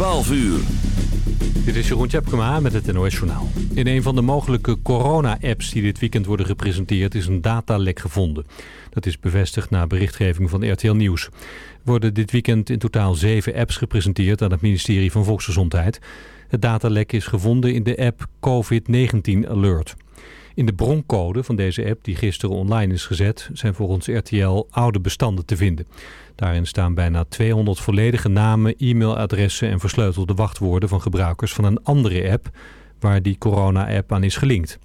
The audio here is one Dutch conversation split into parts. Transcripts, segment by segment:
12 uur. Dit is Jeroen Tjepkema met het NOS Journaal. In een van de mogelijke corona-apps die dit weekend worden gepresenteerd... is een datalek gevonden. Dat is bevestigd na berichtgeving van RTL Nieuws. Er worden dit weekend in totaal zeven apps gepresenteerd... aan het ministerie van Volksgezondheid. Het datalek is gevonden in de app COVID-19 Alert. In de broncode van deze app, die gisteren online is gezet... zijn volgens RTL oude bestanden te vinden. Daarin staan bijna 200 volledige namen, e-mailadressen... en versleutelde wachtwoorden van gebruikers van een andere app... waar die corona-app aan is gelinkt.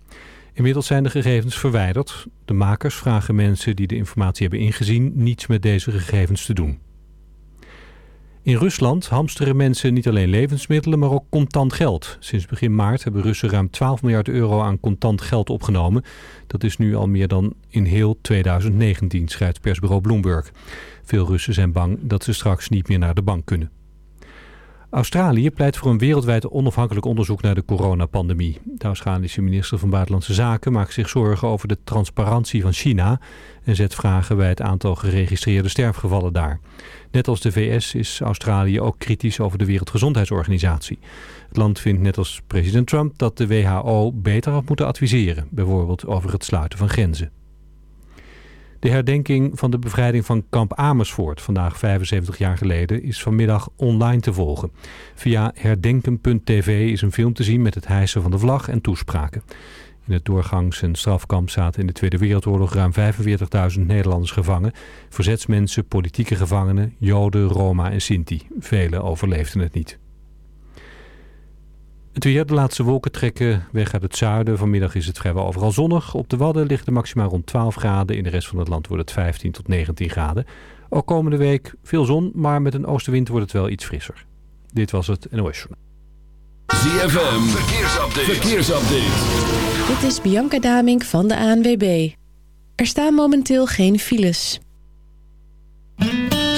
Inmiddels zijn de gegevens verwijderd. De makers vragen mensen die de informatie hebben ingezien... niets met deze gegevens te doen. In Rusland hamsteren mensen niet alleen levensmiddelen, maar ook contant geld. Sinds begin maart hebben Russen ruim 12 miljard euro aan contant geld opgenomen. Dat is nu al meer dan in heel 2019, schrijft persbureau Bloomberg. Veel Russen zijn bang dat ze straks niet meer naar de bank kunnen. Australië pleit voor een wereldwijd onafhankelijk onderzoek naar de coronapandemie. De Australische minister van Buitenlandse Zaken maakt zich zorgen over de transparantie van China... en zet vragen bij het aantal geregistreerde sterfgevallen daar. Net als de VS is Australië ook kritisch over de Wereldgezondheidsorganisatie. Het land vindt net als president Trump dat de WHO beter had moeten adviseren... bijvoorbeeld over het sluiten van grenzen. De herdenking van de bevrijding van kamp Amersfoort, vandaag 75 jaar geleden, is vanmiddag online te volgen. Via herdenken.tv is een film te zien met het hijsen van de vlag en toespraken. In het doorgangs- en strafkamp zaten in de Tweede Wereldoorlog ruim 45.000 Nederlanders gevangen. Verzetsmensen, politieke gevangenen, Joden, Roma en Sinti. Velen overleefden het niet. Het weer, de laatste wolken trekken weg uit het zuiden. Vanmiddag is het vrijwel overal zonnig. Op de Wadden ligt de maximaal rond 12 graden. In de rest van het land wordt het 15 tot 19 graden. Ook komende week veel zon, maar met een oostenwind wordt het wel iets frisser. Dit was het NOS Journal. ZFM, verkeersupdate. verkeersupdate. Dit is Bianca Damink van de ANWB. Er staan momenteel geen files.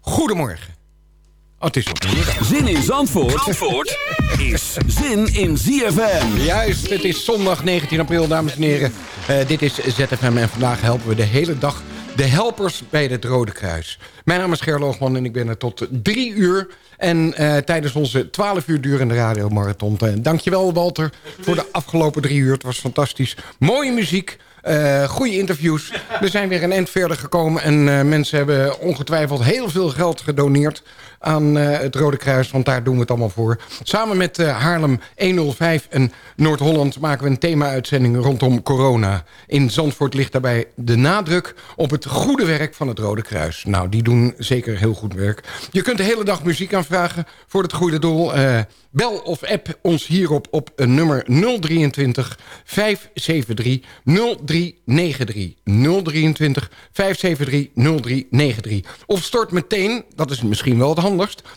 Goedemorgen. Oh, het is middag. Zin in Zandvoort, Zandvoort is zin in ZFM. Juist, het is zondag 19 april, dames en heren. Eh, dit is ZFM en vandaag helpen we de hele dag de helpers bij het Rode Kruis. Mijn naam is Gerloogman en ik ben er tot drie uur. En eh, tijdens onze 12 uur durende radiomarathon. Uh, dankjewel Walter voor de afgelopen drie uur. Het was fantastisch. Mooie muziek. Eh goede interviews. We zijn weer een eind verder gekomen. En eh, mensen hebben ongetwijfeld heel veel geld gedoneerd aan eh, het Rode Kruis. Want daar doen we het allemaal voor. Samen met eh, Haarlem 105 en Noord-Holland maken we een thema-uitzending rondom corona. In Zandvoort ligt daarbij de nadruk op het goede werk van het Rode Kruis. Nou, die doen zeker heel goed werk. Je kunt de hele dag muziek aanvragen voor het goede doel. Eh, bel of app ons hierop op een nummer 023 573 0393. 023 573 0393. Of stort meteen, dat is misschien wel het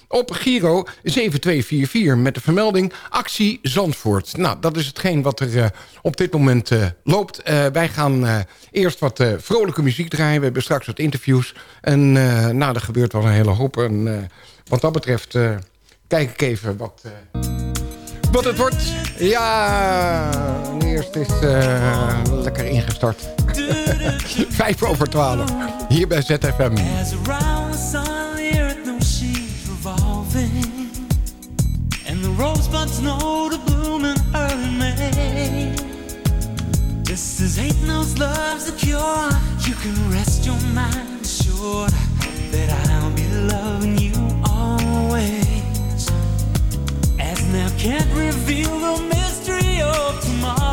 op Giro 7244 met de vermelding Actie Zandvoort. Nou, dat is hetgeen wat er eh, op dit moment eh, loopt. Eh, wij gaan eerst wat vrolijke muziek draaien. We hebben straks wat interviews. En nou, er gebeurt wel een hele hoop. En, wat dat betreft kijk ik even wat, wat het wordt. Ja, eerst is lekker ingestart. Vijf over twaalf. Hier bij ZFM. Love's a cure. You can rest your mind assured that I'll be loving you always. As now can't reveal the mystery of tomorrow,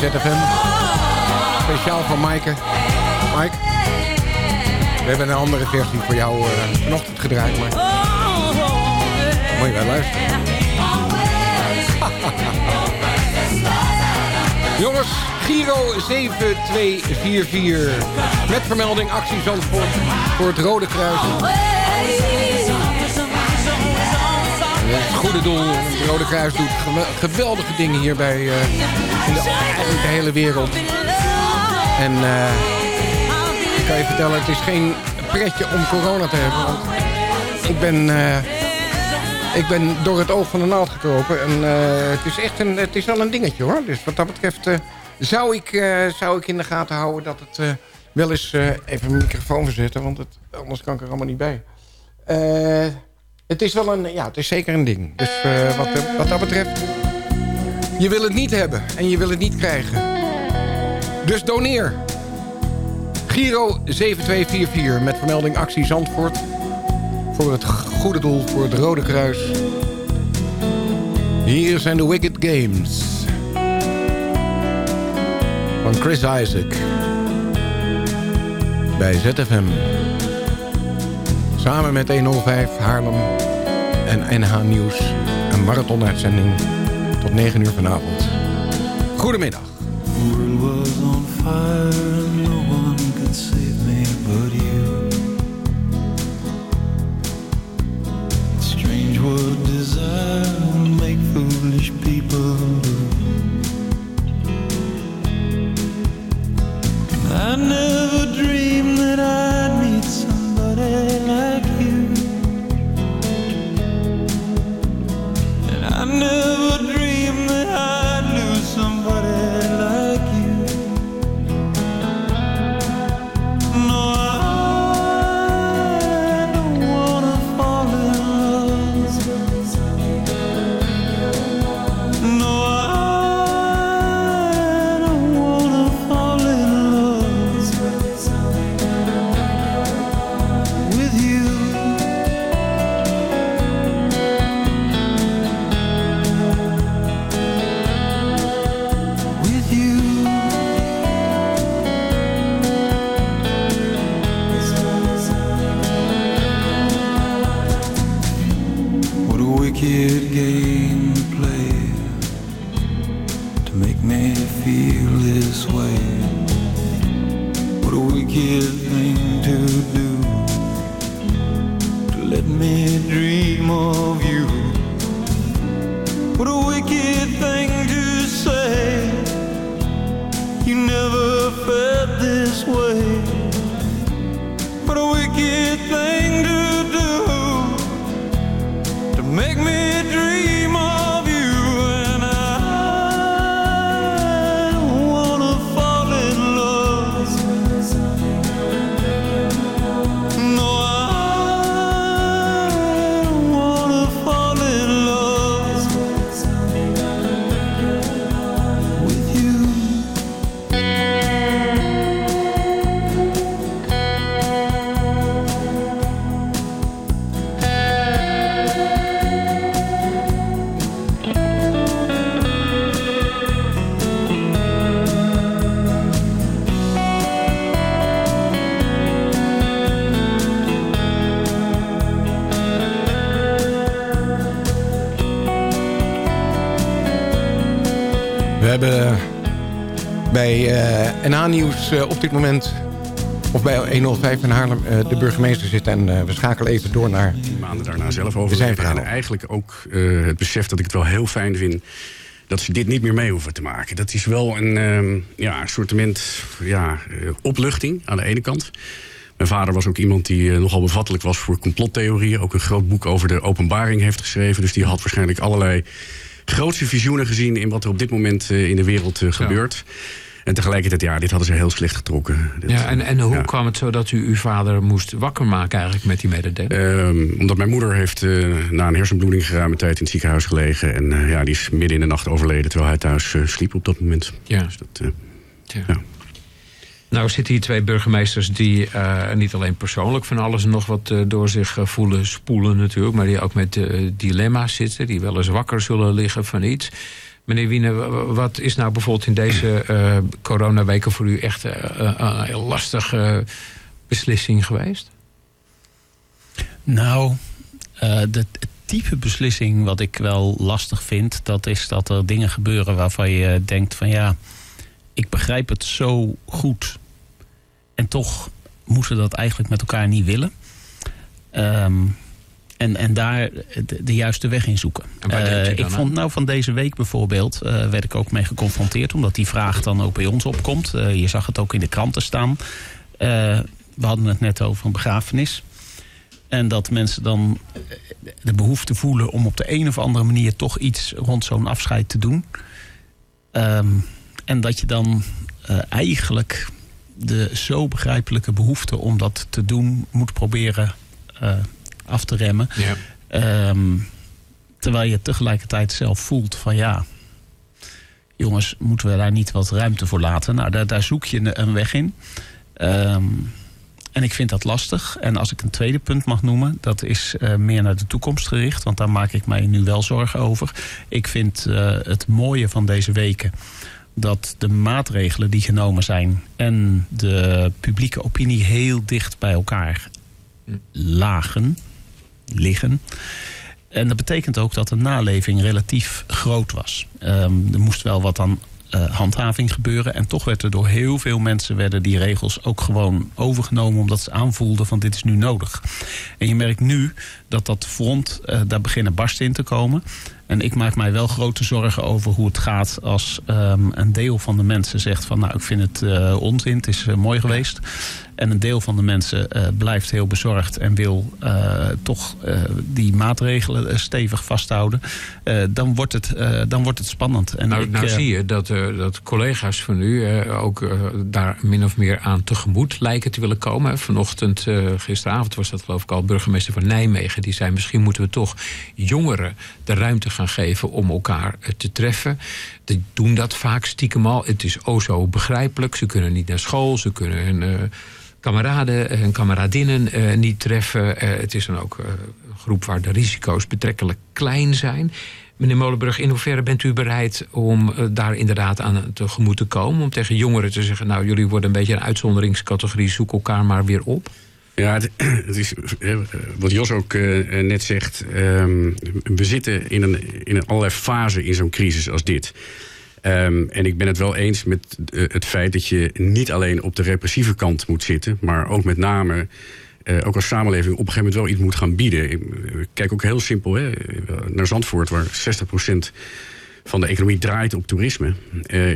ZFM. Speciaal voor Maaike. Mike. We hebben een andere versie voor jou eh, vanochtend gedraaid. Maar moet wel luisteren. Jongens, Giro 7244. Met vermelding actie Zandvoort voor het Rode Kruis. Goede doel. Het Rode Kruis doet gewe- geweldige dingen hier bij, eh, in de, hele wereld. En eh, ik kan je vertellen, het is geen pretje om corona te hebben. Want ik ben, eh, ik ben door het oog van de naald gekropen. En het is echt een, het is wel een dingetje hoor. Dus wat dat betreft zou, ik, zou ik in de gaten houden dat het wel eens... even mijn microfoon verzetten, want het, anders kan ik er allemaal niet bij. Eh, het is wel een, ja, het is zeker een ding. Dus eh, wat, wat dat betreft, je wil het niet hebben en je wil het niet krijgen. Dus doneer. Giro 7244 met vermelding actie Zandvoort. voor het goede doel, voor het Rode Kruis. Hier zijn de Wicked Games. Van Chris Isaac. Bij ZFM. Samen met 105 Haarlem en NH Nieuws. Een marathonuitzending tot 9 uur vanavond. Goedemiddag. The world Eh, op dit moment... of bij 105 in Haarlem eh, de burgemeester zit. En eh, we schakelen even door naar... maanden daarna zelf zijn overleven. verhaal. En eigenlijk ook eh, het besef dat ik het wel heel fijn vind... dat ze dit niet meer mee hoeven te maken. Dat is wel een ehm ja, soortement ja, opluchting aan de ene kant. Mijn vader was ook iemand die nogal bevattelijk was voor complottheorieën. Ook een groot boek over de openbaring heeft geschreven. Dus die had waarschijnlijk allerlei grootse visioenen gezien... in wat er op dit moment eh, in de wereld gebeurt. En tegelijkertijd, ja, dit hadden ze heel slecht getrokken. Dit, Ja, en, en hoe ja. kwam het zo dat u uw vader moest wakker maken eigenlijk met die mededeling? Ehm, omdat mijn moeder heeft eh, na een hersenbloeding geruime tijd in het ziekenhuis gelegen. En eh, ja, die is midden in de nacht overleden terwijl hij thuis eh, sliep op dat moment. Ja. Dus dat, Ja. ja. Nou zitten hier twee burgemeesters die niet alleen persoonlijk van alles en nog wat door zich voelen spoelen natuurlijk, maar die ook met dilemma's zitten, die wel eens wakker zullen liggen van iets. Meneer Wiene, wa- wa- wat is nou bijvoorbeeld in deze eh coronaweken voor u echt eh, eh, een heel lastige beslissing geweest? Nou, de type beslissing wat ik wel lastig vind, dat is dat er dingen gebeuren waarvan je denkt van ja, ik begrijp het zo goed. En toch moeten dat eigenlijk met elkaar niet willen. Ehm, en, en daar de, de juiste weg in zoeken. Eh, ik vond nou van deze week bijvoorbeeld, eh, werd ik ook mee geconfronteerd, omdat die vraag dan ook bij ons opkomt. Eh, je zag het ook in de kranten staan. We hadden het net over een begrafenis. En dat mensen dan de behoefte voelen om op de een of andere manier toch iets rond zo'n afscheid te doen. Ehm, en dat je dan eigenlijk de zo begrijpelijke behoefte om dat te doen moet proberen af te remmen. Ja. Ehm, terwijl je tegelijkertijd zelf voelt van ja, jongens, moeten we daar niet wat ruimte voor laten? Nou, daar, daar zoek je een, weg in. Ehm, En ik vind dat lastig. En als ik een tweede punt mag noemen, dat is eh, meer naar de toekomst gericht. Want daar maak ik mij nu wel zorgen over. Ik vind eh, het mooie van deze weken dat de maatregelen die genomen zijn en de publieke opinie heel dicht bij elkaar lagen, liggen. En dat betekent ook dat de naleving relatief groot was. Ehm, er moest wel wat aan eh, handhaving gebeuren. En toch werd er door heel veel mensen werden die regels ook gewoon overgenomen. Omdat ze aanvoelden van dit is nu nodig. En je merkt nu dat dat front, eh, daar beginnen barsten in te komen. En ik maak mij wel grote zorgen over hoe het gaat als ehm, een deel van de mensen zegt van nou ik vind het eh, onzin, het is mooi geweest. En een deel van de mensen eh, blijft heel bezorgd en wil eh, toch eh, die maatregelen stevig vasthouden. Dan, wordt het, dan wordt het spannend. En nou, ik, nou zie je dat, dat collega's van u ook daar min of meer aan tegemoet lijken te willen komen. Vanochtend, gisteravond was dat geloof ik al, burgemeester van Nijmegen. Die zei misschien moeten we toch jongeren de ruimte gaan geven om elkaar te treffen. Die doen dat vaak stiekem al. Het is o zo begrijpelijk. Ze kunnen niet naar school, ze kunnen hun kameraden en kameradinnen eh, niet treffen. Eh, het is dan ook eh, een groep waar de risico's betrekkelijk klein zijn. Meneer Molenburg, in hoeverre bent u bereid om daar inderdaad aan tegemoet te komen? Om tegen jongeren te zeggen, nou jullie worden een beetje een uitzonderingscategorie, zoek elkaar maar weer op? Ja, het, is wat Jos ook net zegt. ehm, we zitten in, een, in een allerlei fase in zo'n crisis als dit. Ehm, en ik ben het wel eens met eh, het feit dat je niet alleen op de repressieve kant moet zitten, maar ook met name. eh, ook als samenleving op een gegeven moment wel iets moet gaan bieden. Eh, kijk ook heel simpel hè, naar Zandvoort, waar 60% van de economie draait op toerisme.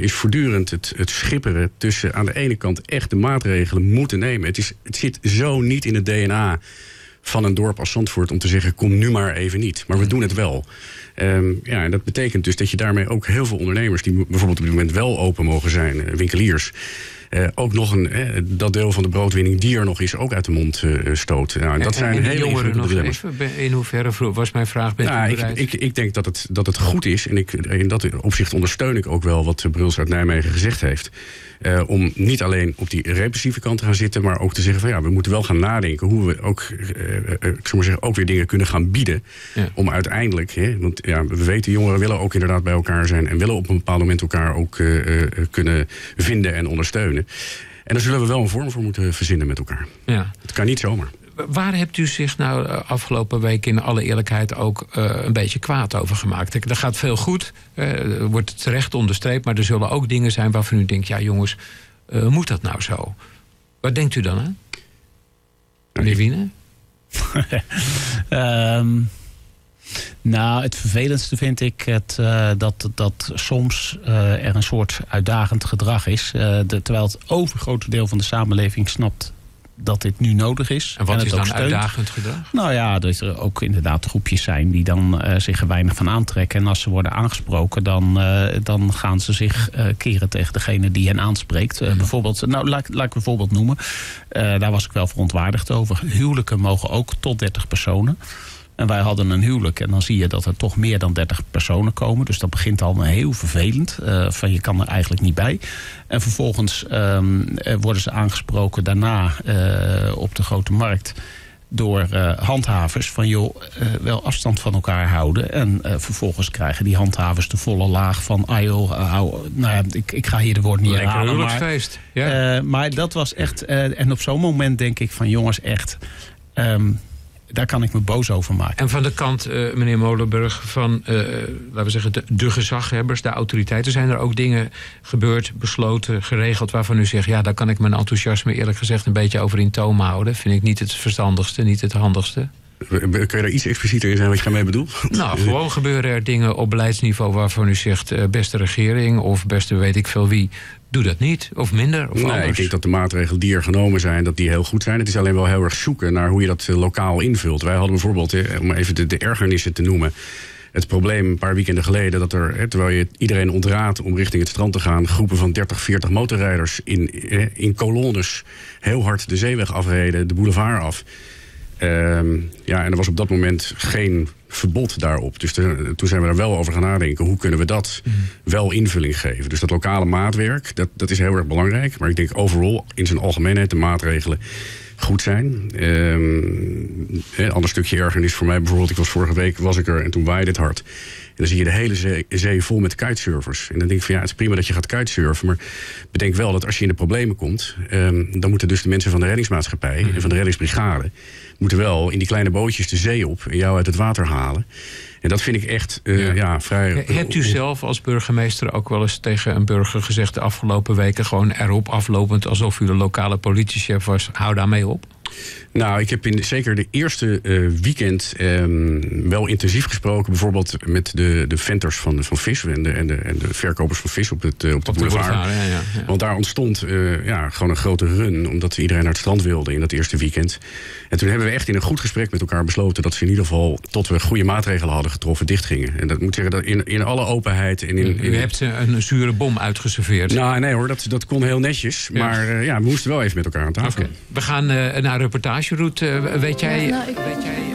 is voortdurend het, het schipperen tussen aan de ene kant echt de maatregelen moeten nemen. Het, is, het zit zo niet in het DNA van een dorp als Zandvoort om te zeggen: kom nu maar even niet. Maar we doen het wel. Ehm, ja, en dat betekent dus dat je daarmee ook heel veel ondernemers, die bijvoorbeeld op dit moment wel open mogen zijn, eh, winkeliers. eh, ook nog een, eh, dat deel van de broodwinning die er nog is, ook uit de mond stoot. Nou, en dat En- zijn en hele jongeren nog even, in hoeverre was mijn vraag, bent Nou, u ik, bereid? ik, ik denk dat het, dat het goed is. En ik, in dat opzicht ondersteun ik ook wel wat Bruls uit Nijmegen gezegd heeft. Eh, om niet alleen op die repressieve kant te gaan zitten, maar ook te zeggen van ja, we moeten wel gaan nadenken hoe we ook, eh, ik zou maar zeggen, ook weer dingen kunnen gaan bieden. Ja. Om uiteindelijk, hè, want ja, we weten, jongeren willen ook inderdaad bij elkaar zijn en willen op een bepaald moment elkaar ook kunnen vinden en ondersteunen. En daar zullen we wel een vorm voor moeten verzinnen met elkaar. Ja. Het kan niet zomaar. Waar hebt u zich nou eh, afgelopen week in alle eerlijkheid ook eh, een beetje kwaad over gemaakt? Er gaat veel goed, eh, er wordt terecht onderstreept, maar er zullen ook dingen zijn waarvan u denkt: ja, jongens, moet dat nou zo? Wat denkt u dan aan? Meneer? Ehm, nou, het vervelendste vind ik het, dat, dat soms er een soort uitdagend gedrag is. terwijl het overgrote deel van de samenleving snapt dat dit nu nodig is. En wat is dan uitdagend gedrag? Nou ja, dat er ook inderdaad groepjes zijn die dan eh, zich er weinig van aantrekken. En als ze worden aangesproken, dan, eh, dan gaan ze zich eh, keren tegen degene die hen aanspreekt. Bijvoorbeeld, nou laat, laat ik een voorbeeld noemen. Daar was ik wel verontwaardigd over. Huwelijken mogen ook tot 30 personen. En wij hadden een huwelijk en dan zie je dat er toch meer dan 30 personen komen. Dus dat begint al heel vervelend. eh, van je kan er eigenlijk niet bij. En vervolgens ehm, eh, worden ze aangesproken daarna eh, op de grote markt door handhavers van joh, wel afstand van elkaar houden. En vervolgens krijgen die handhavers de volle laag van ah joh, nou ja, ik, ik ga hier de woord niet Lekker herhalen. Maar. Ja. maar dat was echt, en op zo'n moment denk ik van jongens echt, ehm, daar kan ik me boos over maken. En van de kant, eh, meneer Molenburg, van eh, laten we zeggen, de, de gezaghebbers, de autoriteiten, zijn er ook dingen gebeurd, besloten, geregeld waarvan u zegt, ja, daar kan ik mijn enthousiasme eerlijk gezegd een beetje over in toom houden. Vind ik niet het verstandigste, niet het handigste. Kun je daar iets explicieter in zijn wat je daarmee bedoelt? Nou, gewoon gebeuren er dingen op beleidsniveau waarvan u zegt, eh, beste regering of beste weet ik veel wie, doe dat niet. Of minder, of nee, anders. ik denk dat de maatregelen die er genomen zijn, dat die heel goed zijn. Het is alleen wel heel erg zoeken naar hoe je dat eh, lokaal invult. Wij hadden bijvoorbeeld, eh, om even de, de ergernissen te noemen... het probleem een paar weekenden geleden... dat er, eh, terwijl je iedereen ontraadt om richting het strand te gaan... groepen van 30, 40 motorrijders in, in kolonnes... heel hard de zeeweg afreden, de boulevard af... Ehm, ja, en er was op dat moment geen verbod daarop. Dus de- toen zijn we er wel over gaan nadenken. Hoe kunnen we dat wel invulling geven? Dus dat lokale maatwerk, dat, dat is heel erg belangrijk. Maar ik denk overal, in zijn algemeenheid, de maatregelen... goed zijn. Ehm, een ander stukje ergernis voor mij bijvoorbeeld. Ik was vorige week was ik er en toen waaide het hard. En dan zie je de hele zee, zee vol met kitesurfers. En dan denk ik van ja, het is prima dat je gaat kitesurfen. Maar bedenk wel dat als je in de problemen komt... ehm, dan moeten dus de mensen van de reddingsmaatschappij en van de reddingsbrigade... moeten wel in die kleine bootjes de zee op en jou uit het water halen. En dat vind ik echt eh, ja. vrij... Hebt u zelf als burgemeester ook wel eens tegen een burger gezegd... de afgelopen weken gewoon erop aflopend... alsof u de lokale politiechef was, hou daarmee op? Nou, ik heb in zeker de eerste eh, weekend ehm, wel intensief gesproken. Bijvoorbeeld met de, de venters van, de, van vis en de, en, de, en de verkopers van vis op, het, eh, op de Op de boulevard. boulevard, ja, ja, ja. Want daar ontstond eh, ja, gewoon een grote run. Omdat iedereen naar het strand wilde in dat eerste weekend. En toen hebben we echt in een goed gesprek met elkaar besloten... dat ze in ieder geval, tot we goede maatregelen hadden getroffen, dichtgingen. En dat moet zeggen, dat in, in alle openheid... En in, in, U hebt een zure bom uitgeserveerd. Nou, nee hoor, dat, dat kon heel netjes. Maar ja, we moesten wel even met elkaar aan tafel. We gaan naar reportageroute. Eh, weet jij... nou, ik- weet jij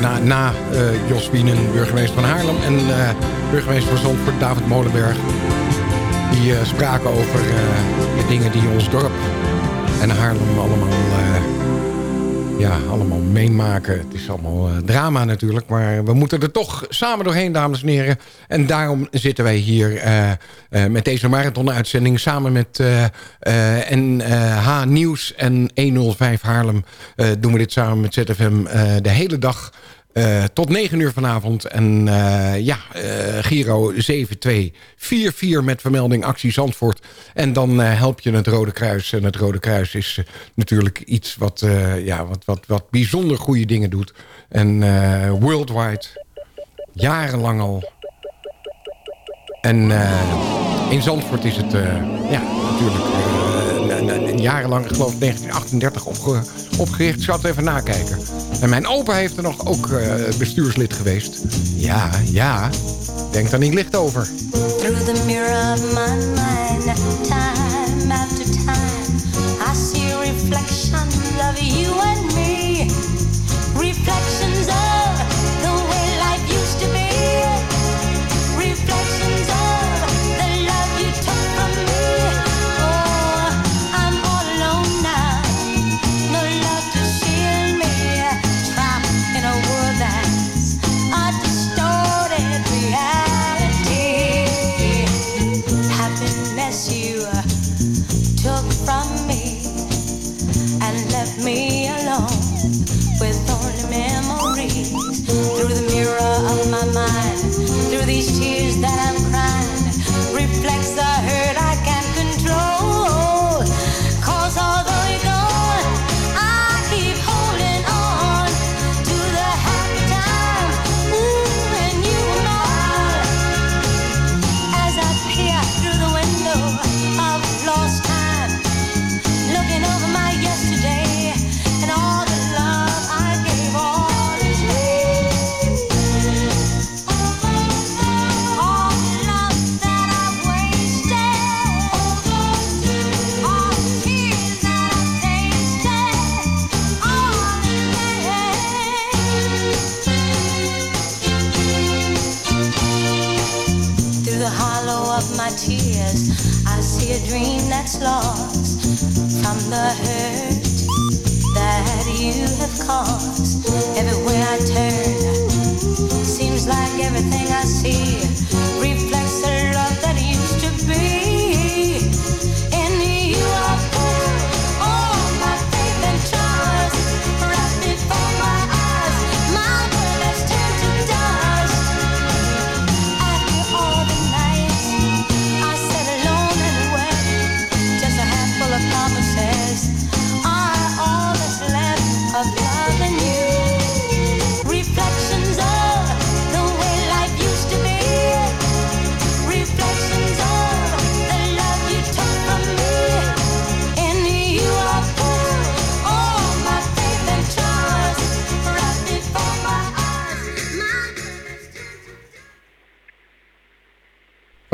na, na eh, Jos Wienen, burgemeester van Haarlem... en eh, burgemeester van Zandvoort, David Molenberg. Die eh, spraken over eh, de dingen die ons dorp en Haarlem allemaal, eh, ja, allemaal meemaken. Het is allemaal eh, drama natuurlijk, maar we moeten er toch samen doorheen, dames en heren. En daarom zitten wij hier eh, eh, met deze marathon-uitzending... samen met NH Nieuws en 105 Haarlem... doen we dit samen met ZFM de hele dag... eh, tot 9 uur vanavond. En eh, ja, eh, Giro 7244 met vermelding Actie Zandvoort. En dan help je het Rode Kruis. En het Rode Kruis is natuurlijk iets wat, ja, wat, wat, wat bijzonder goede dingen doet. En worldwide, jarenlang al. En in Zandvoort is het ja, natuurlijk jarenlang, ik geloof 1938, opge, opgericht. Ik zal het even nakijken. En mijn opa heeft er nog ook eh, bestuurslid geweest. Ja, ja. Denk daar niet licht over.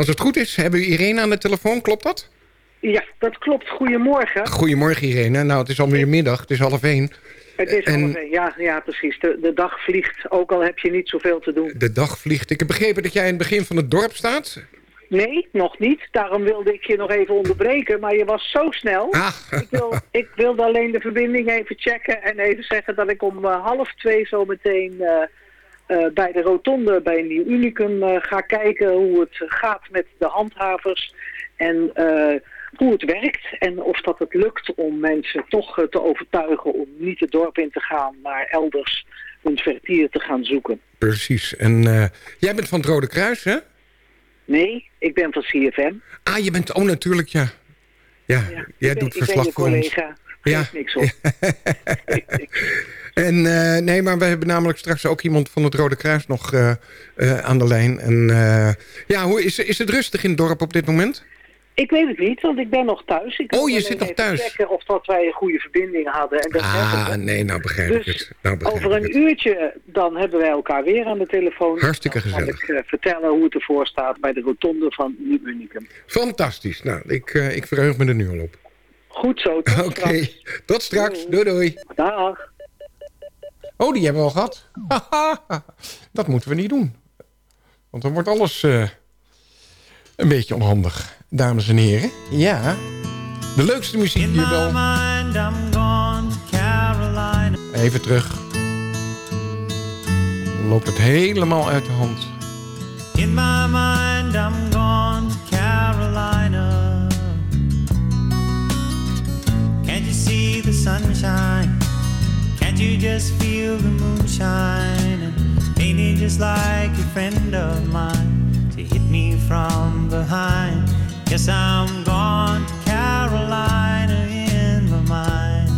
Als het goed is, hebben we Irene aan de telefoon. Klopt dat? Ja, dat klopt. Goedemorgen. Goedemorgen Irene. Nou, het is alweer middag. Het is half één. Het is En- half één. ja, ja, precies. De, de dag vliegt, ook al heb je niet zoveel te doen. De dag vliegt. Ik heb begrepen dat jij in het begin van het dorp staat. Nee, nog niet. Daarom wilde ik je nog even onderbreken, maar je was zo snel. Ik, wil, ik wilde alleen de verbinding even checken en even zeggen dat ik om eh, half twee zo meteen eh, eh, bij de rotonde bij Nieuw Unicum eh, ga kijken hoe het gaat met de handhavers en eh, hoe het werkt en of dat het lukt om mensen toch te overtuigen om niet het dorp in te gaan, maar elders een vertier te gaan zoeken. Precies. En jij bent van het Rode Kruis, hè? Nee, ik ben van CFM. Ah, je bent... Oh, natuurlijk, ja. Ja, jij ben- doet ik ben verslag voor ons. collega. Ja. Niks op. En eh, nee, maar we hebben namelijk straks ook iemand van het Rode Kruis nog eh, eh, aan de lijn. En ja, hoe, is, is het rustig in het dorp op dit moment? Ik weet het niet, want ik ben nog thuis. Ik Oh, je zit nog thuis. checken of dat wij een goede verbinding hadden. En dat hebben Ah, we. nee, nou begrijp ik Dus het. Nou begrijp Over een het. uurtje dan hebben wij elkaar weer aan de telefoon. Hartstikke Dan gezellig. kan ik vertellen hoe het ervoor staat bij de rotonde van Nieuw Unicum. Fantastisch. Nou, ik, eh, ik verheug me er nu al op. Goed zo. Tot Oké, tot straks. Doei doei. Dag. Oh, die hebben we al gehad. dat moeten we niet doen. Want dan wordt alles eh, een beetje onhandig. Dames en heren. Ja. De leukste muziek hier wel. mind, I'm gone to Carolina. Even terug. Dan loopt het helemaal uit de hand. In my mind, I'm gone to Carolina. Can't you see the sunshine? You just feel the moonshine? And it just like a friend of mine to hit me from behind? Yes, I'm gone to Carolina in my mind.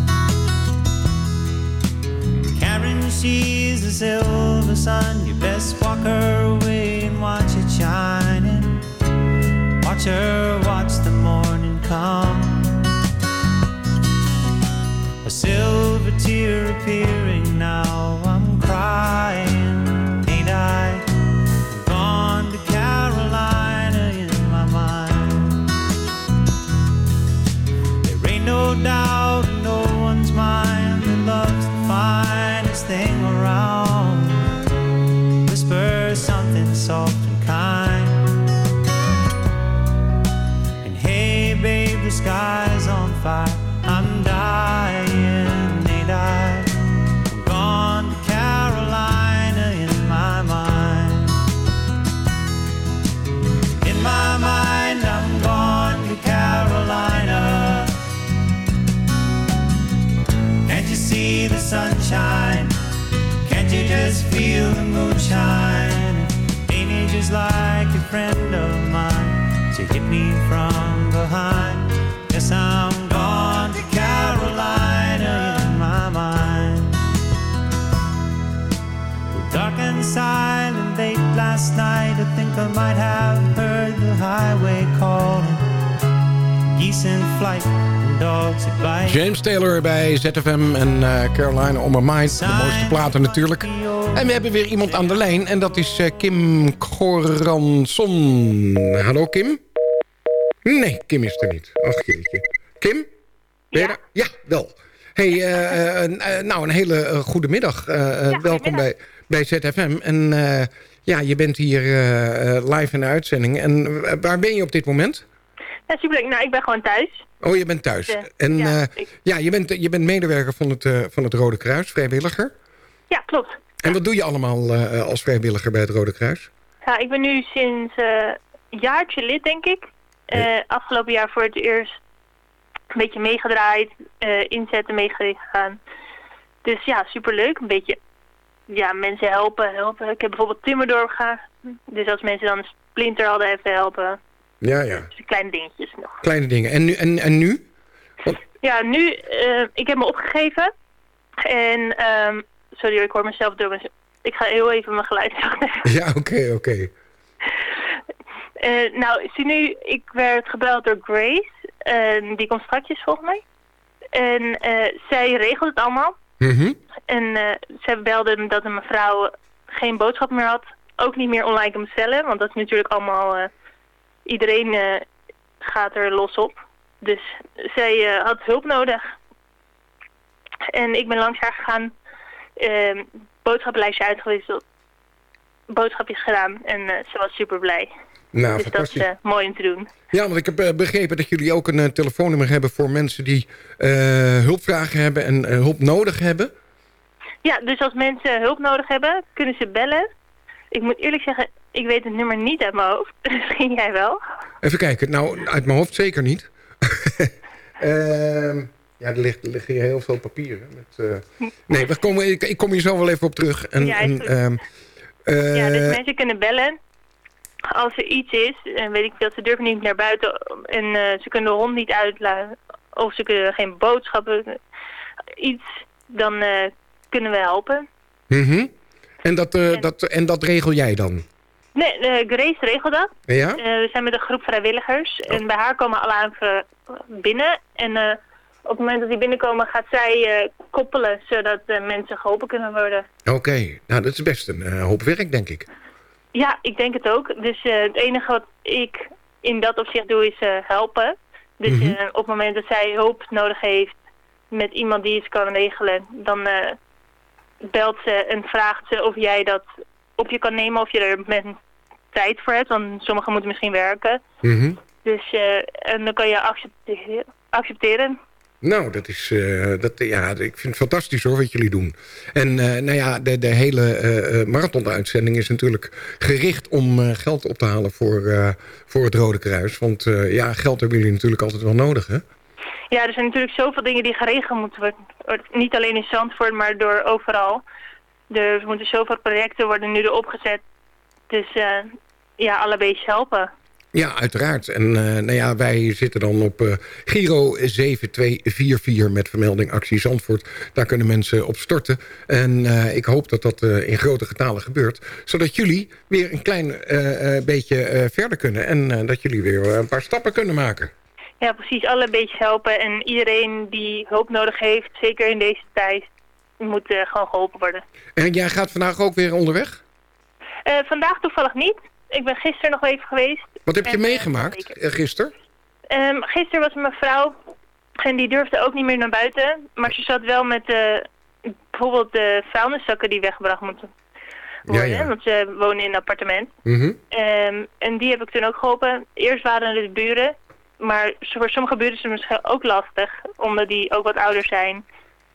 Karen, she's the silver sun. You best walk her away and watch it shining. Watch her watch the morning come. A silver tear appearing now. I'm crying, the? Ain't it just like a friend of mine to hit me from behind? Yes, I'm gone to Carolina in my mind. Dark and silent late last night, I think I might have heard the highway calling. Geese in flight. James Taylor bij ZFM en eh, Carolina On My Mind. De mooiste platen natuurlijk. En we hebben weer iemand aan de lijn. En dat is eh, Kim Goranson. Hallo Kim? Nee, Kim is er niet. Ach jeetje. Kim? Ben je er? Ja, wel. Hey, eh, eh, nou een hele goede middag. Welkom bij, bij ZFM. En ja, je bent hier live in de uitzending. En waar ben je op dit moment? Ja. Nou, ik ben gewoon thuis. Oh, je bent thuis. Ja. En Ja, ja, ja je, bent, je bent medewerker van het, van het Rode Kruis, vrijwilliger. Ja, klopt. En wat doe je allemaal eh, als vrijwilliger bij het Rode Kruis? Ja, ik ben nu sinds eh, een jaartje lid, denk ik. Eh, afgelopen jaar voor het eerst een beetje meegedraaid, inzetten meegegaan. Dus ja, superleuk. Een beetje ja, mensen helpen, helpen. Ik heb bijvoorbeeld timmer doorgegaan. Dus als mensen dan een splinter hadden, even helpen. Ja, ja. Dus kleine dingetjes nog. Kleine dingen. En nu? En, en nu? Ja, nu, ik heb me opgegeven. En, ehm sorry ik hoor mezelf door. Ik ga heel even mijn geluid zacht Ja, oké, oké. Eh, nou, zie nu, ik werd gebeld door Grace. En die komt straks volgens mij. En eh, zij regelt het allemaal. Mhm. En eh, zij belde me dat een mevrouw geen boodschap meer had. Ook niet meer online kan bestellen. Want dat is natuurlijk allemaal... iedereen gaat er los op. Dus zij had hulp nodig. En ik ben langs haar gegaan. Boodschappenlijstje uitgewisseld. Boodschapjes gedaan. En eh, ze was super blij. Nou, dus dat is eh, mooi om te doen. Ja, want ik heb eh, begrepen dat jullie ook een telefoonnummer hebben... voor mensen die hulpvragen hebben en hulp nodig hebben. Ja, dus als mensen hulp nodig hebben, kunnen ze bellen. Ik moet eerlijk zeggen, ik weet het nummer niet uit mijn hoofd. Misschien jij wel. Even kijken. Nou, uit mijn hoofd zeker niet. Ehm, ja, er, ligt, er liggen hier heel veel papieren. Met, eh, Nee, we komen, ik, ik kom hier zo wel even op terug. En, Ja, en, ehm, eh, ja, dus mensen kunnen bellen. Als er iets is, en weet ik veel, ze durven niet naar buiten en eh, ze kunnen de hond niet uitlaten. Of ze kunnen geen boodschappen, iets, dan eh, kunnen we helpen. mhm. en, dat, eh, dat, en dat regel jij dan? Nee, eh, Grace regelt dat. Ja? Eh, we zijn met een groep vrijwilligers. En bij haar komen alle aanvragen binnen. En eh, op het moment dat die binnenkomen gaat zij eh, koppelen... zodat eh, mensen geholpen kunnen worden. Oké, nou dat is best een eh, hoop werk, denk ik. Ja, ik denk het ook. Dus het enige wat ik in dat opzicht doe is helpen. Dus Mhm. op het moment dat zij hulp nodig heeft met iemand die iets kan regelen, dan belt ze en vraagt ze of jij dat op je kan nemen, of je er met tijd voor hebt. Want sommigen moeten misschien werken. Mhm. Dus en dan kan je accepteren. accepteren. Nou, dat is, eh, dat, ja, ik vind het fantastisch hoor, wat jullie doen. En eh, nou ja, de, de hele eh, marathon-uitzending is natuurlijk gericht om geld op te halen voor, voor het Rode Kruis. Want ja, geld hebben jullie natuurlijk altijd wel nodig, hè? Ja, er zijn natuurlijk zoveel dingen die geregeld moeten worden. Niet alleen in Zandvoort, maar door overal. Er moeten zoveel projecten worden nu erop gezet. Dus ja, alle helpen. Ja, uiteraard. En eh, nou ja, wij zitten dan op eh, Giro 7244 met vermelding Actie Zandvoort. Daar kunnen mensen op storten. En eh, ik hoop dat dat in grote getalen gebeurt. Zodat jullie weer een klein beetje verder kunnen. En dat jullie weer een paar stappen kunnen maken. Ja, precies. Alle beetjes helpen. En iedereen die hulp nodig heeft, zeker in deze tijd, moet gewoon geholpen worden. En jij gaat vandaag ook weer onderweg? Vandaag toevallig niet. Ik ben gisteren nog even geweest. Wat heb je En, eh, meegemaakt eh, gisteren? Ehm, gisteren was mijn vrouw en die durfde ook niet meer naar buiten. Maar ze zat wel met eh, bijvoorbeeld de vuilniszakken die weggebracht moeten worden. ja. Want ze wonen in een appartement. Mhm. Ehm, en die heb ik toen ook geholpen. Eerst waren het de buren. Maar voor sommige buren is het misschien ook lastig. Omdat die ook wat ouder zijn.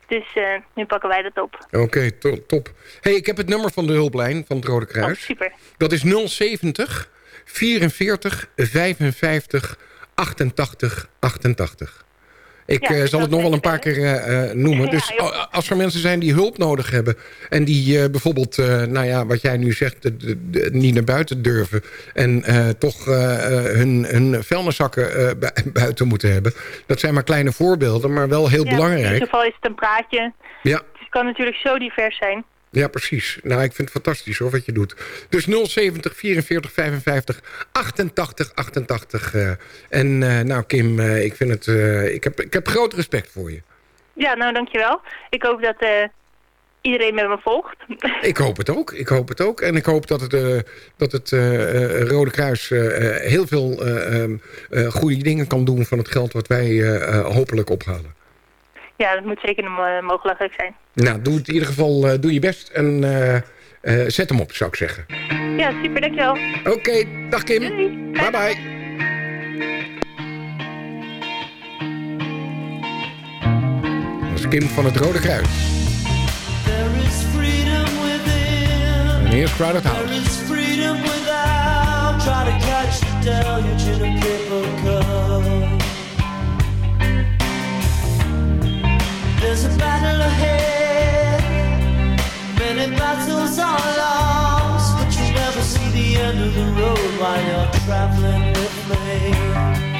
Dus nu pakken wij dat op. Oké, to- top. hey, ik heb het nummer van de hulplijn van het Rode Kruis. Oh, super. Dat is 070 44 55 88 88. Ik Ja, eh, dus zal het nog wel een paar keer eh, eh, noemen. Ja, dus als er mensen zijn die hulp nodig hebben... en die bijvoorbeeld, nou ja, wat jij nu zegt... de- de- de- niet naar buiten durven... en toch hun, hun vuilniszakken bu- buiten moeten hebben... dat zijn maar kleine voorbeelden, maar wel heel Ja, In belangrijk. ieder geval is het een praatje. Ja, Het kan natuurlijk zo divers zijn. Ja, precies. Nou, ik vind het fantastisch hoor, wat je doet. Dus 070 44 55 88 88. eh. en eh, nou, Kim, eh, ik, vind het, eh, ik, heb, ik heb groot respect voor je. Ja, nou dankjewel. Ik hoop dat eh, iedereen met me volgt. Ik hoop het ook. Ik hoop het ook. En ik hoop dat het, eh, dat het eh, eh, Rode Kruis eh, eh, heel veel eh, ehm, eh, goede dingen kan doen... van het geld wat wij eh, eh, hopelijk ophalen. Ja, dat moet zeker eh, mogelijk zijn. Nou, doe het in ieder geval eh, doe je best. En eh, eh, zet hem op, zou ik zeggen. Ja, super, dankjewel. Oké, dag Kim. Bye bye. Dat is Kim van het Rode Kruis. There is freedom within. En hier is Crowded House. There's a battle ahead. Many battles are lost, but you never see the end of the road while you're traveling with me.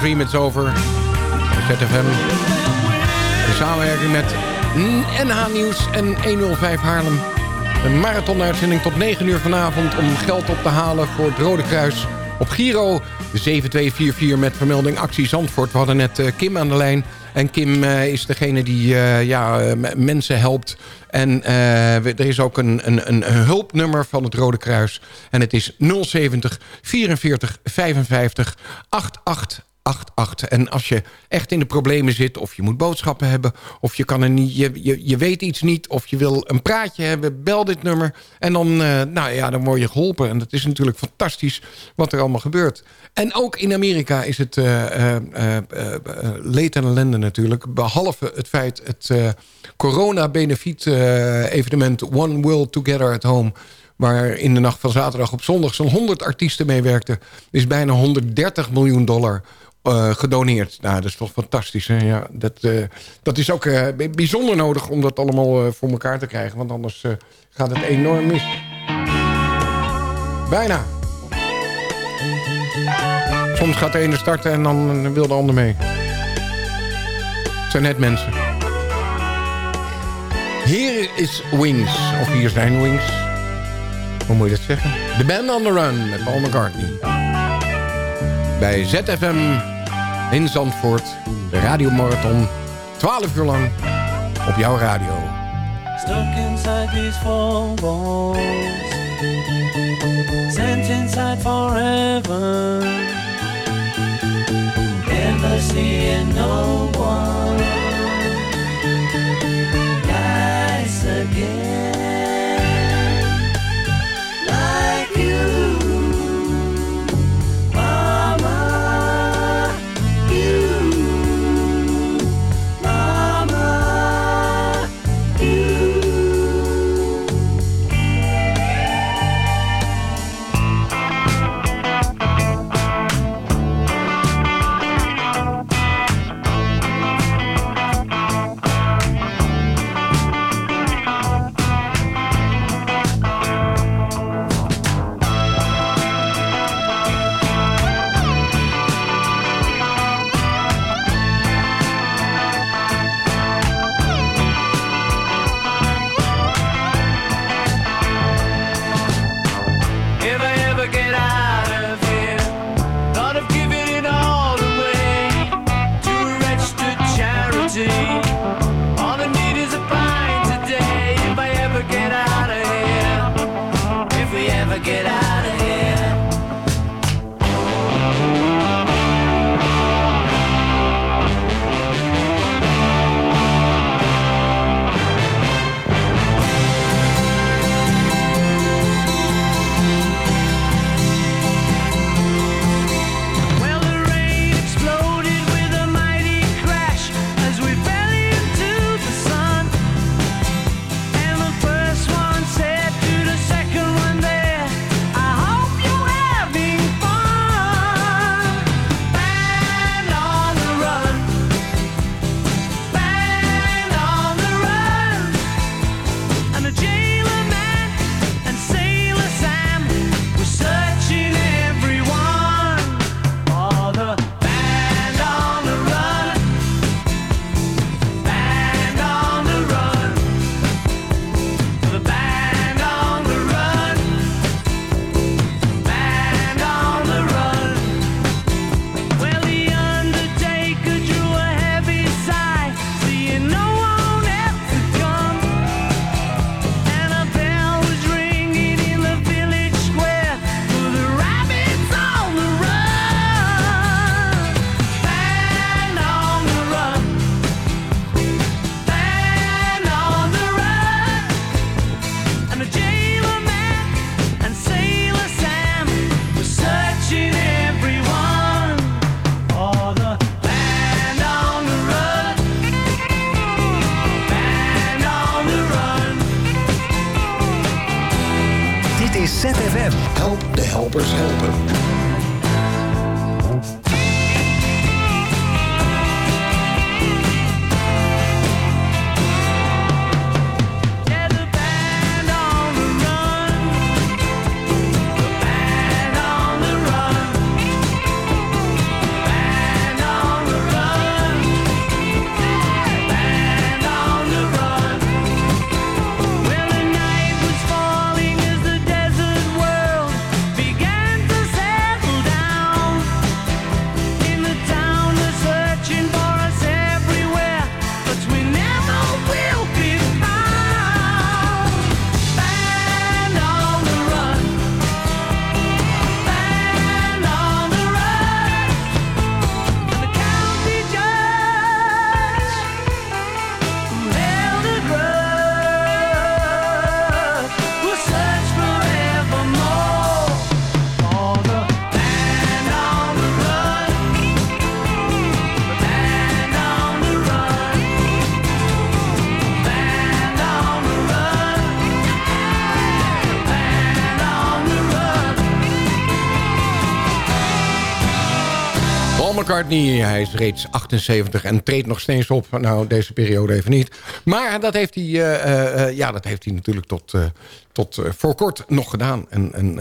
Dream It's Over. ZFM. In samenwerking met NH Nieuws en 105 Haarlem. Een marathonuitzending tot 9 uur vanavond om geld op te halen voor het Rode Kruis. Op Giro 7244 met vermelding Actie Zandvoort. We hadden net eh, Kim aan de lijn. En Kim eh, is degene die eh, ja, mensen helpt. En er is ook een, een, een hulpnummer van het Rode Kruis. En het is 070 44 55 88 88. En als je echt in de problemen zit... of je moet boodschappen hebben... of je, kan er niet, je, je, je weet iets niet... of je wil een praatje hebben, bel dit nummer. En dan, eh, nou ja, dan word je geholpen. En dat is natuurlijk fantastisch wat er allemaal gebeurt. En ook in Amerika is het eh, eh, leed en ellende natuurlijk. Behalve het feit het eh, corona-benefiet eh, evenement... One World Together at Home waar in de nacht van zaterdag op zondag zo'n 100 artiesten meewerkten... is bijna 130 miljoen dollar eh, gedoneerd. Nou, dat is toch fantastisch. Hè? Ja, dat, eh, dat is ook eh, bijzonder nodig om dat allemaal voor elkaar te krijgen. Want anders gaat het enorm mis. Bijna. Soms gaat de ene starten en dan wil de ander mee. Het zijn net mensen. Hier is Wings. Of hier zijn Wings. Hoe moet je dat zeggen? The Band on the Run met Paul McCartney. Bij ZFM in Zandvoort. De radiomarathon. 12 uur lang op jouw radio. Stuck inside these four walls Sent inside forever Never seeing no one McCartney, hij is reeds 78 en treedt nog steeds op. Nou, deze periode even niet. Maar dat heeft hij, eh, eh, eh, ja, dat heeft hij natuurlijk tot, tot voor kort nog gedaan. En, en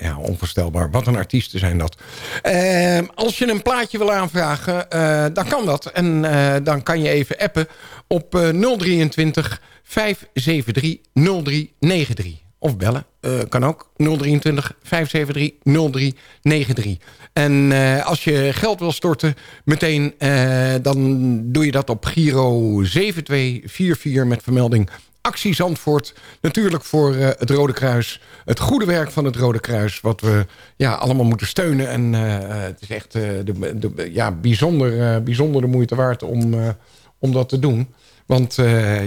ja, onvoorstelbaar. Wat een artiesten zijn dat. Eh, als je een plaatje wil aanvragen, dan kan dat. En dan kan je even appen op eh, 023 573 0393. Of bellen, kan ook. 023 573 0393. En eh, als je geld wil storten, meteen, eh, dan doe je dat op Giro 7244 met vermelding Actie Zandvoort. Natuurlijk voor eh, het Rode Kruis. Het goede werk van het Rode Kruis. Wat we ja, allemaal moeten steunen. En het is echt de, ja, bijzonder, bijzonder de moeite waard om, om dat te doen. Want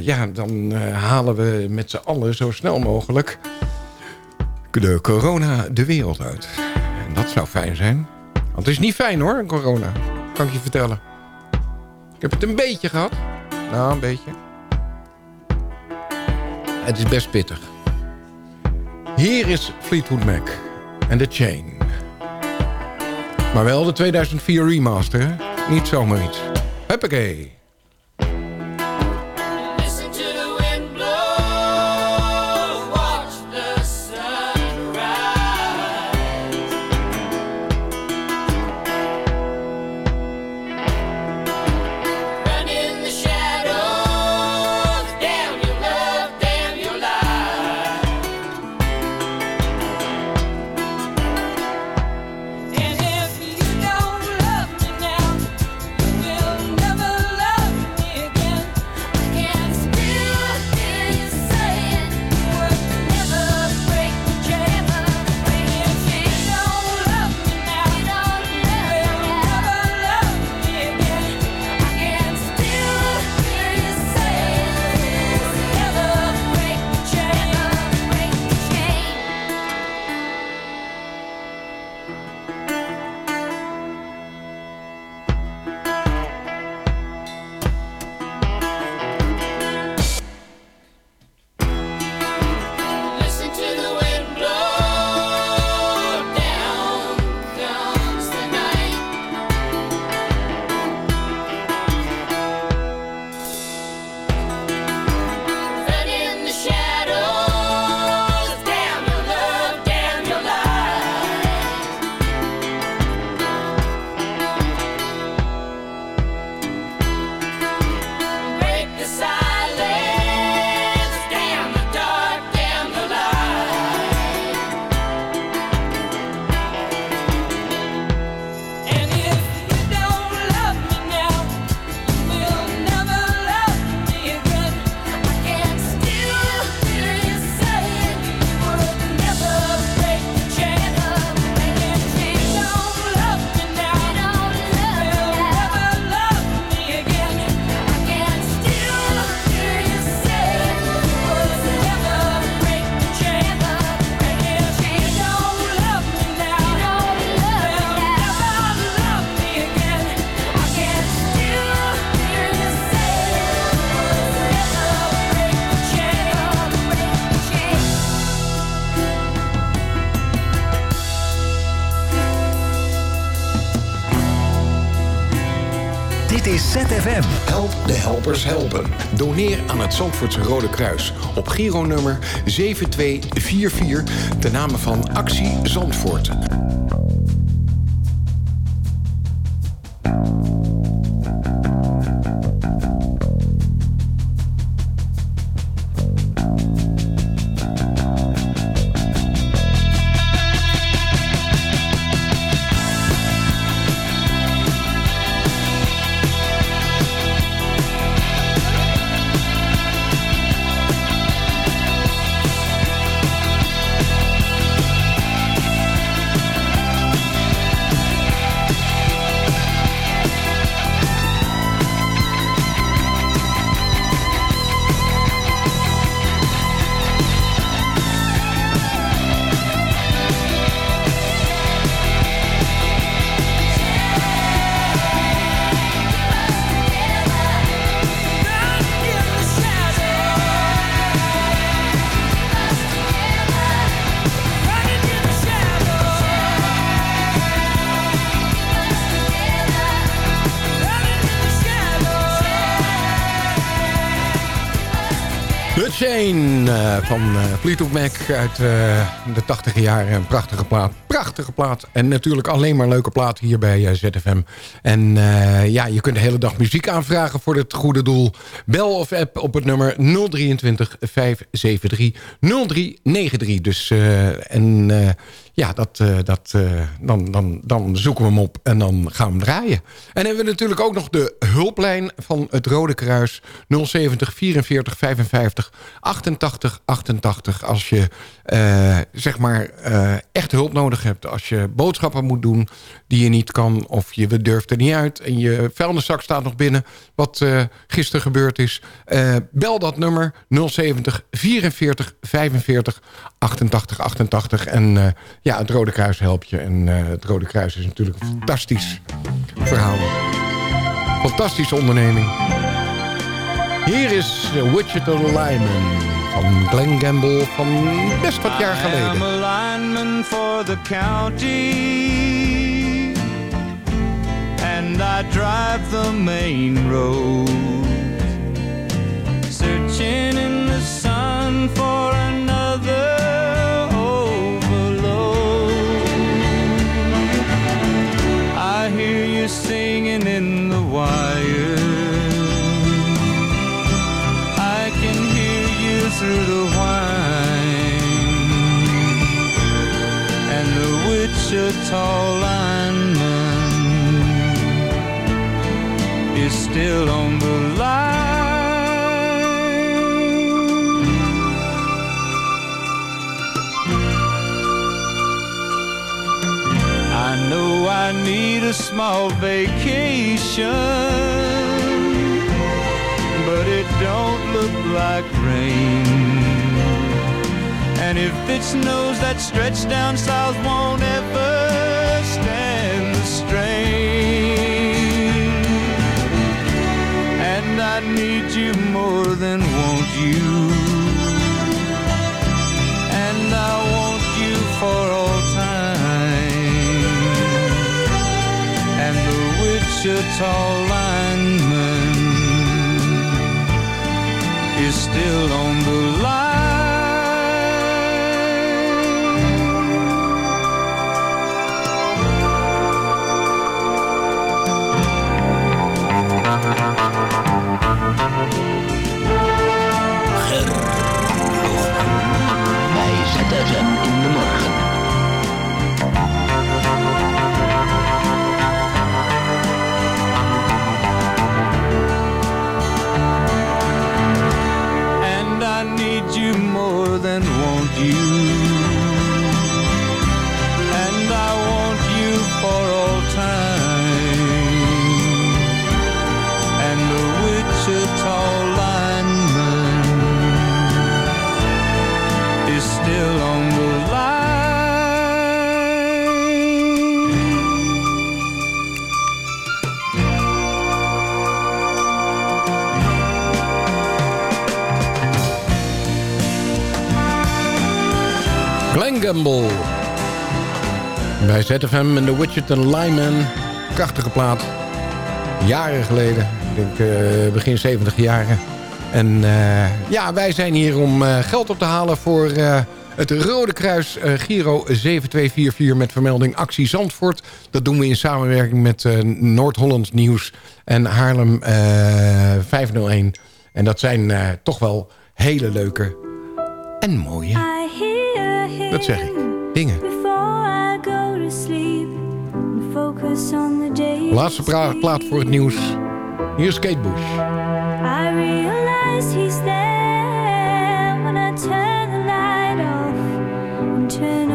ja, dan halen we met z'n allen zo snel mogelijk de corona de wereld uit. En dat zou fijn zijn. Want het is niet fijn hoor, corona. Kan ik je vertellen. Ik heb het een beetje gehad. Nou, een beetje. Het is best pittig. Hier is Fleetwood Mac en The Chain. Maar wel de 2004 remaster, hè? Niet zomaar iets. Huppakee. Help de helpers helpen. Doneer aan het Zandvoortse Rode Kruis op Giro-nummer 7244 ten name van Actie Zandvoort. Van eh, Fleetwood Mac uit eh, de tachtige jaren. Een prachtige plaat. Prachtige plaat. En natuurlijk alleen maar leuke plaat hier bij eh, ZFM. En eh, ja, je kunt de hele dag muziek aanvragen voor het goede doel. Bel of app op het nummer 023 573 0393. Dus, en ja, dat, dat, dan, dan, dan zoeken we hem op en dan gaan we hem draaien. En hebben we natuurlijk ook nog de hulplijn van het Rode Kruis. 070 44 55 88 88. Als je eh, zeg maar eh, echt hulp nodig hebt. Als je boodschappen moet doen die je niet kan. Of je durft er niet uit. En je vuilniszak staat nog binnen. Wat eh, gisteren gebeurd is. Bel dat nummer 070 44 45 88 88. En ja, het Rode Kruis helpt je. En het Rode Kruis is natuurlijk een fantastisch verhaal. Fantastische onderneming. Hier is Wichita Lyman van Glenn Gamble van best wat jaar geleden. a lineman for the county, and I drive the main road, searching in the sun for another Wichita lineman is still on the line. I know I need a small vacation, but it don't look like rain. And if it snows, that stretch down south won't ever stand the strain. And I need you more than want you. And I want you for all time. And the Wichita lineman is still on the line. You. Gamble. Bij ZFM en de Wichita Lyman. Krachtige plaat. Jaren geleden. Ik denk eh, begin 70 jaren. En eh, ja, wij zijn hier om eh, geld op te halen voor het Rode Kruis Giro 7244 met vermelding Actie Zandvoort. Dat doen we in samenwerking met Noord-Holland Nieuws en Haarlem eh, 501. En dat zijn toch wel hele leuke en mooie, dat zeg ik. Dingen. Laatste plaat voor het nieuws. Hier is Kate Bush. I realize he's there when I turn the light off turn